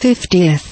fiftieth.